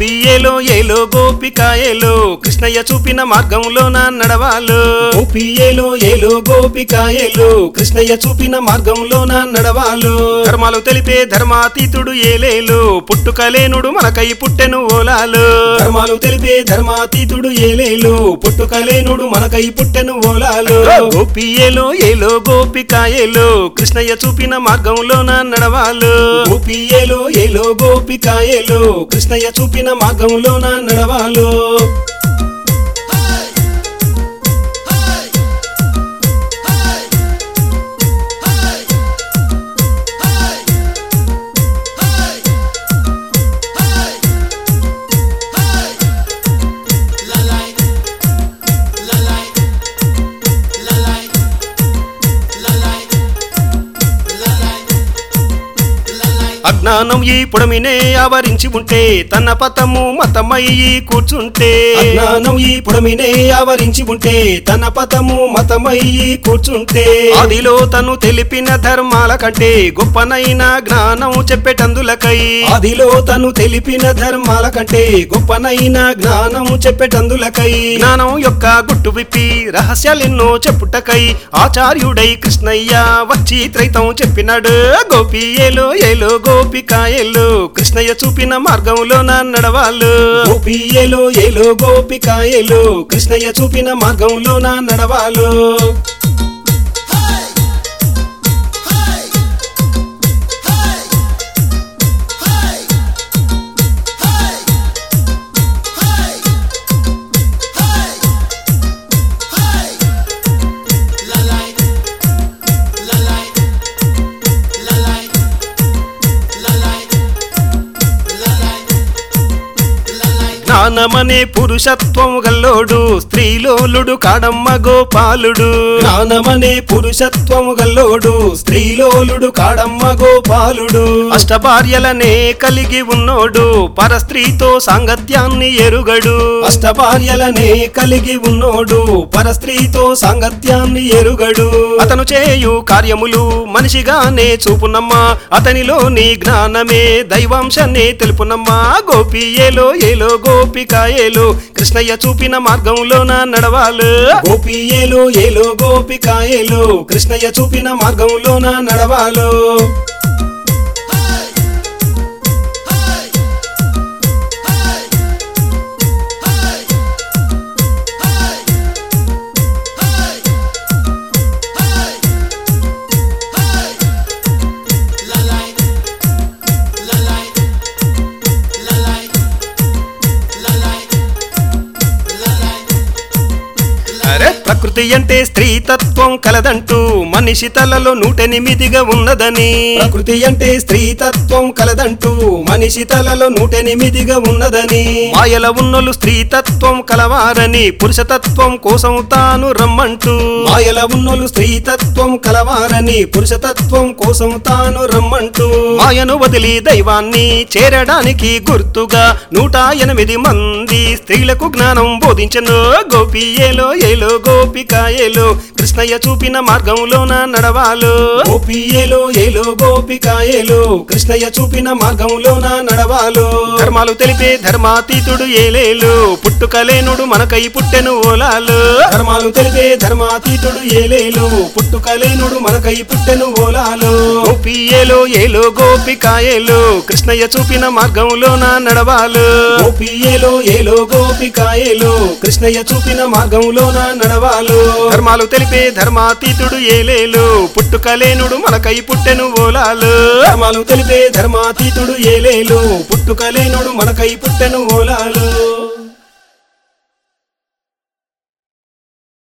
గోపియేలో ఏలో గోపికాయేలో కృష్ణయ్య చూపిన మార్గంలోన నడవాలో. గోపియేలో ఏలో గోపికాయేలో కృష్ణయ్య చూపిన మార్గంలోన నడవాలో. ధర్మాలు తెలిపే ధర్మాతీతుడు ఏలేలు పుట్టుకలేనుడు మనకై పుట్టెను ఓలాలు. ధర్మాలు తెలిపే ధర్మాతీతుడు ఏలేలు పుట్టుకలేనుడు మనకై పుట్టెను ఓలాలు. గోపియేలో ఏలో గోపికాయేలో కృష్ణయ్య చూపిన మార్గంలోన నడవాలు. గోపియేలో ఏలో గోపికాయేలో కృష్ణయ్య చూపిన మార్గంలో నా నడవాలో. అజ్ఞానం ఈ పుడమినే ఆవరించి ఉంటే తన పతము మతమయ్యి కూర్చుంటే. అజ్ఞానం ఈ పుడమినే ఆవరించి ఉంటే తన పతము మతమయ్యి కూర్చుంటే. ఆదిలో తను తెలిపిన ధర్మాల కంటే గొప్పనైన జ్ఞానం చెప్పేటందులకై. ఆదిలో తను తెలిపిన ధర్మాల కంటే గొప్పనైన జ్ఞానం చెప్పేటందులకై. జ్ఞానం యొక్క గుట్టు విప్పి రహస్యాలెన్నో చెప్పుటకై ఆచార్యుడై కృష్ణయ్య వచ్చి త్రైతం చెప్పినాడు. గోపి ఏలో ఏలో గోపికాయలు కృష్ణయ్య చూపిన మార్గంలో నడవాలు గోపి ఏలో ఏలో గోపికాయలు కృష్ణయ్య చూపిన మార్గంలోన నడవాలు జ్ఞానమనే పురుషత్వం గల్లోడు స్త్రీలోలుడు కాడమ్మ గోపాలుడు. జ్ఞానమనే పురుషత్వం గల్లోడు స్త్రీలోలుడు కాడమ్మ గోపాలుడు. అష్టభార్యలనే కలిగి ఉన్నోడు పరస్త్రీతో సాంగత్యాన్ని ఎరుగడు. అష్టభార్యలనే కలిగి ఉన్నోడు పరస్త్రీతో సాంగత్యాన్ని ఎరుగడు. అతను చేయు కార్యములు మనిషిగానే చూపునమ్మా అతనిలోని జ్ఞానమే దైవాంశాన్ని తెలుపునమ్మా. గోపి ఏలో ఏలో గోపి ఏలో కృష్ణయ్య చూపిన మార్గంలోన నడవాలు. గోపి ఏలో ఏలో కృష్ణయ్య చూపిన మార్గంలోన నడవాలు. ప్రకృతి అంటే స్త్రీ తత్వం కలదంటూ మనిషి తలలో నూటెనిమిదిగా ఉన్నదని. ప్రకృతి అంటే స్త్రీ తత్వం కలదంటూ మనిషి తలలో నూటెనిమిదిగా ఉన్నదని. మాయల ఉన్నోళ్ళు స్త్రీ తత్వం కలవారని పురుషతత్వం కోసం తాను రమ్మంటూ. మాయల ఉన్నోళ్ళు స్త్రీ తత్వం కలవారని పురుషతత్వం కోసం తాను రమ్మంటూ. మాయను వదిలి దైవాన్ని చేరడానికి గుర్తుగా నూట ఎనిమిది మంది స్త్రీలకు జ్ఞానం బోధించను. గోపి ఏలో ఏలో గోపిక కాయలు కృష్ణయ్య చూపిన మార్గంలోన నడవాలు. గోపి ఏలో ఏలో గోపిక ఏలో కృష్ణయ్య చూపిన మార్గంలోన నడవాలు. ధర్మాలు తెలిపే ధర్మాతీతుడు ఏలేలు. పుట్టుకలేనుడు మనకై పుట్టెను ఓలాలు. ధర్మాలు తెలిపే ధర్మాతీతుడు ఏలేలు. పుట్టుకలేనుడు మనకై పుట్టెను ఓలాలు. గోపి ఏలో ఏలో గోపిక ఏలో కృష్ణయ్య చూపిన మార్గంలోన నడవాలు. గోపి ఏలో ఏలో గోపిక ఏలో కృష్ణయ్య చూపిన మార్గంలోన నడవాలు. ధర్మాలు తెలిపే ధర్మాతీతుడు ఏలేలు పుట్టుకలేనుడు మనకై పుట్టెను ఓలాలు. ధర్మాలు తెలిపే ధర్మాతీతుడు ఏలేలు పుట్టుకలేనుడు మనకై పుట్టెను ఓలాలు.